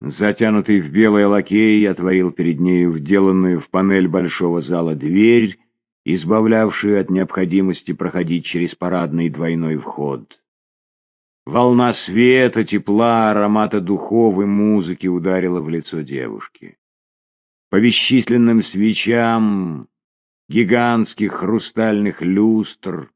Затянутый в белое лакей отворил перед нею вделанную в панель большого зала дверь, избавлявшую от необходимости проходить через парадный двойной вход. Волна света, тепла, аромата духов и музыки ударила в лицо девушки. По бесчисленным свечам, гигантских хрустальных люстр,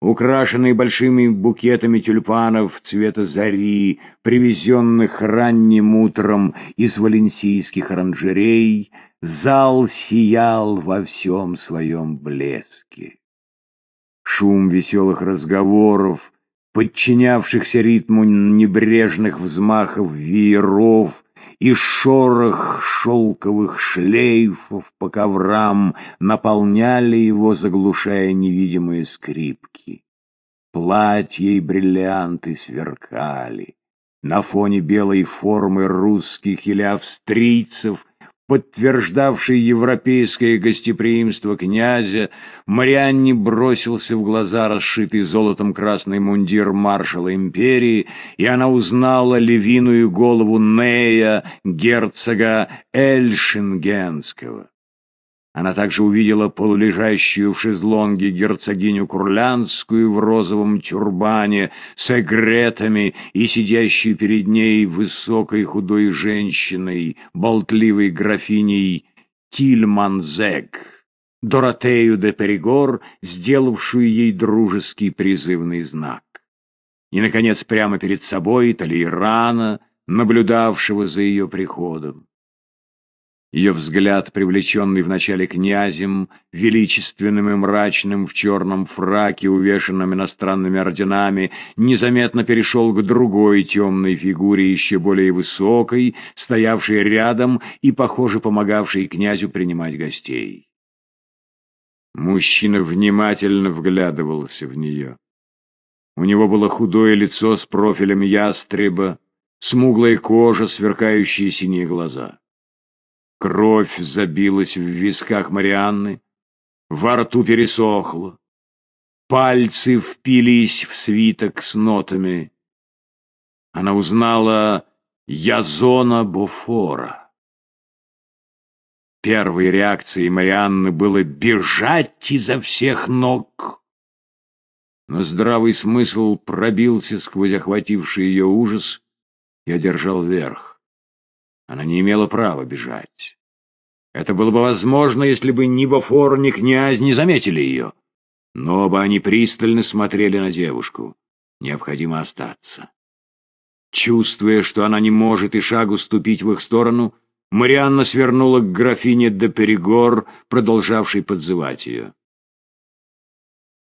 украшенные большими букетами тюльпанов цвета зари, привезенных ранним утром из валенсийских оранжерей, зал сиял во всем своем блеске. Шум веселых разговоров, подчинявшихся ритму небрежных взмахов вееров, и шорох шелковых шлейфов по коврам наполняли его, заглушая невидимые скрипки. Платья и бриллианты сверкали. На фоне белой формы русских или австрийцев подтверждавший европейское гостеприимство князя, Марианне бросился в глаза расшитый золотом красный мундир маршала империи, и она узнала львиную голову Нея, герцога Эльшингенского. Она также увидела полулежащую в шезлонге герцогиню Курлянскую в розовом тюрбане с эгретами и сидящую перед ней высокой худой женщиной, болтливой графиней Тильманзек, Доротею де Перегор, сделавшую ей дружеский призывный знак. И, наконец, прямо перед собой Талейрана, наблюдавшего за ее приходом. Ее взгляд, привлеченный вначале князем, величественным и мрачным в черном фраке, увешанным иностранными орденами, незаметно перешел к другой темной фигуре, еще более высокой, стоявшей рядом и, похоже, помогавшей князю принимать гостей. Мужчина внимательно вглядывался в нее. У него было худое лицо с профилем ястреба, смуглая кожа, сверкающие синие глаза. Кровь забилась в висках Марианны, во рту пересохло, пальцы впились в свиток с нотами. Она узнала Язона Бофора. Первой реакцией Марианны было бежать изо всех ног. Но здравый смысл пробился сквозь охвативший ее ужас и одержал верх. Она не имела права бежать. Это было бы возможно, если бы ни Бофор, ни князь не заметили ее. Но оба они пристально смотрели на девушку. Необходимо остаться. Чувствуя, что она не может и шагу ступить в их сторону, Марианна свернула к графине де Перегор, продолжавшей подзывать ее.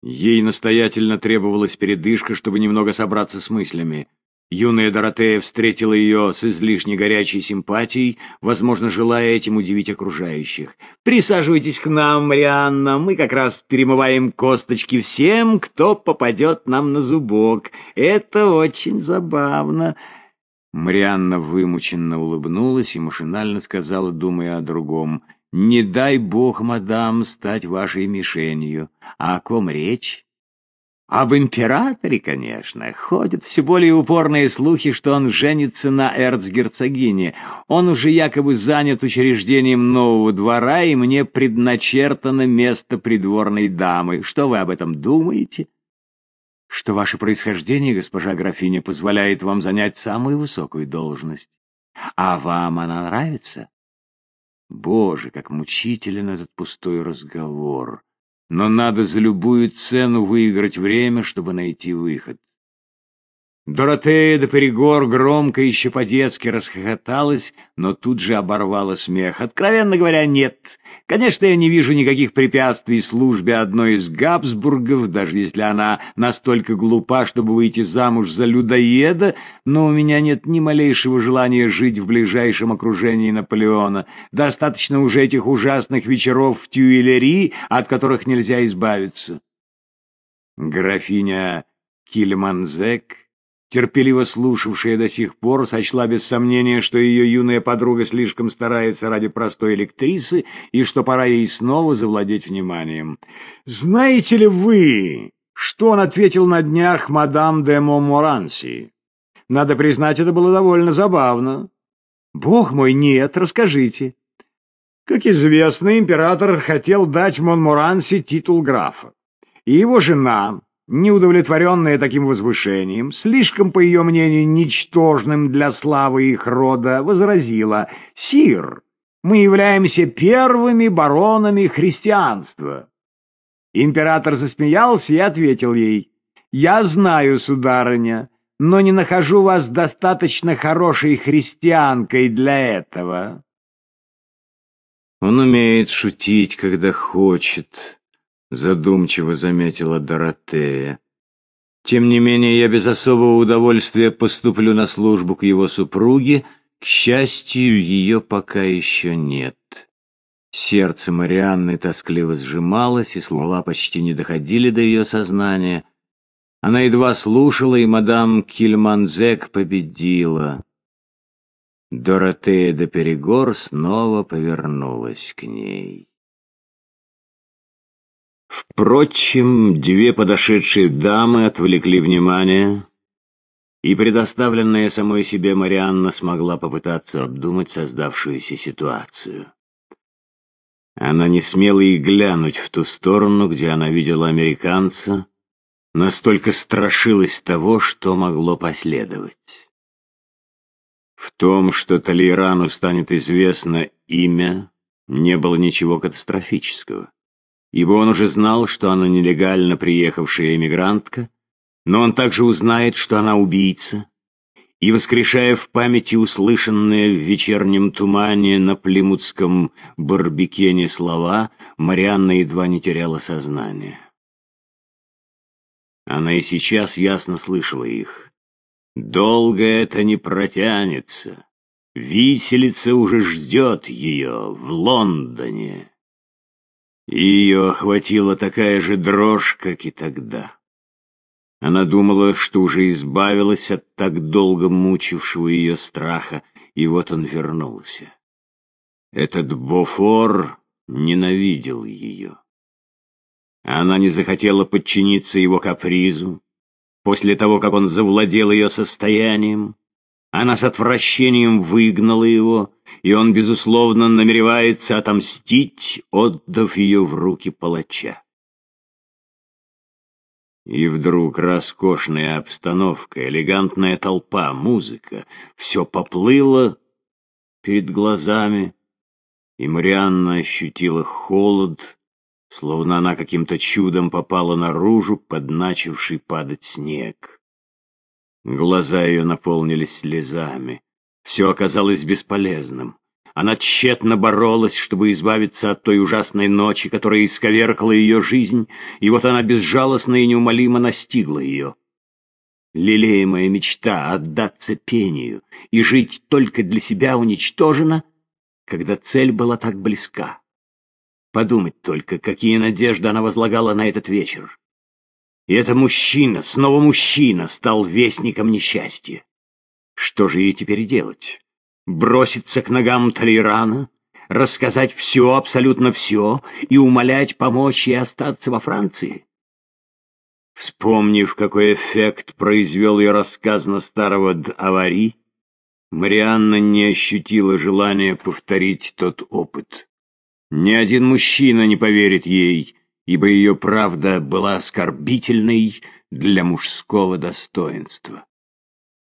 Ей настоятельно требовалась передышка, чтобы немного собраться с мыслями. Юная Доротея встретила ее с излишне горячей симпатией, возможно, желая этим удивить окружающих. «Присаживайтесь к нам, Марианна, мы как раз перемываем косточки всем, кто попадет нам на зубок. Это очень забавно». Марианна вымученно улыбнулась и машинально сказала, думая о другом, «Не дай бог, мадам, стать вашей мишенью. А о ком речь?» Об императоре, конечно, ходят все более упорные слухи, что он женится на эрцгерцогине. Он уже якобы занят учреждением нового двора, и мне предначертано место придворной дамы. Что вы об этом думаете? Что ваше происхождение, госпожа графиня, позволяет вам занять самую высокую должность. А вам она нравится? Боже, как мучителен этот пустой разговор но надо за любую цену выиграть время, чтобы найти выход. Доротея де Перегор громко еще по-детски расхохоталась, но тут же оборвала смех. Откровенно говоря, нет. Конечно, я не вижу никаких препятствий службе одной из Габсбургов, даже если она настолько глупа, чтобы выйти замуж за людоеда, но у меня нет ни малейшего желания жить в ближайшем окружении Наполеона. Достаточно уже этих ужасных вечеров в Тюильри, от которых нельзя избавиться. Графиня Кильманзек терпеливо слушавшая до сих пор, сочла без сомнения, что ее юная подруга слишком старается ради простой электрисы и что пора ей снова завладеть вниманием. «Знаете ли вы, что он ответил на днях мадам де Монморанси? Надо признать, это было довольно забавно. Бог мой, нет, расскажите. Как известно, император хотел дать Монморанси титул графа. И его жена, неудовлетворенная таким возвышением, слишком, по ее мнению, ничтожным для славы их рода, возразила «Сир, мы являемся первыми баронами христианства». Император засмеялся и ответил ей «Я знаю, сударыня, но не нахожу вас достаточно хорошей христианкой для этого». Он умеет шутить, когда хочет, задумчиво заметила Доротея. Тем не менее, я без особого удовольствия поступлю на службу к его супруге. К счастью, ее пока еще нет. Сердце Марианны тоскливо сжималось, и слова почти не доходили до ее сознания. Она едва слушала, и мадам Кильманзек победила. Доротея де Перегор снова повернулась к ней. Впрочем, две подошедшие дамы отвлекли внимание, и предоставленная самой себе Марианна смогла попытаться обдумать создавшуюся ситуацию. Она не смела и глянуть в ту сторону, где она видела американца, настолько страшилась того, что могло последовать. В том, что Толейрану станет известно имя, не было ничего катастрофического, ибо он уже знал, что она нелегально приехавшая эмигрантка, но он также узнает, что она убийца, и, воскрешая в памяти услышанные в вечернем тумане на плимутском барбекене слова, Марианна едва не теряла сознание. Она и сейчас ясно слышала их. Долго это не протянется. Виселица уже ждет ее в Лондоне. Ее охватила такая же дрожь, как и тогда. Она думала, что уже избавилась от так долго мучившего ее страха, и вот он вернулся. Этот Бофор ненавидел ее. Она не захотела подчиниться его капризу, После того, как он завладел ее состоянием, она с отвращением выгнала его, и он, безусловно, намеревается отомстить, отдав ее в руки палача. И вдруг роскошная обстановка, элегантная толпа, музыка — все поплыло перед глазами, и Марианна ощутила холод, словно она каким-то чудом попала наружу под начавший падать снег. Глаза ее наполнились слезами. Все оказалось бесполезным. Она тщетно боролась, чтобы избавиться от той ужасной ночи, которая исковеркала ее жизнь, и вот она безжалостно и неумолимо настигла ее. Лелеемая мечта отдаться пению и жить только для себя уничтожена, когда цель была так близка. Подумать только, какие надежды она возлагала на этот вечер. И это мужчина, снова мужчина, стал вестником несчастья. Что же ей теперь делать? Броситься к ногам Толейрана, рассказать все, абсолютно все, и умолять помочь ей остаться во Франции? Вспомнив, какой эффект произвел ее рассказ на старого Авари, Марианна не ощутила желания повторить тот опыт. Ни один мужчина не поверит ей, ибо ее правда была оскорбительной для мужского достоинства.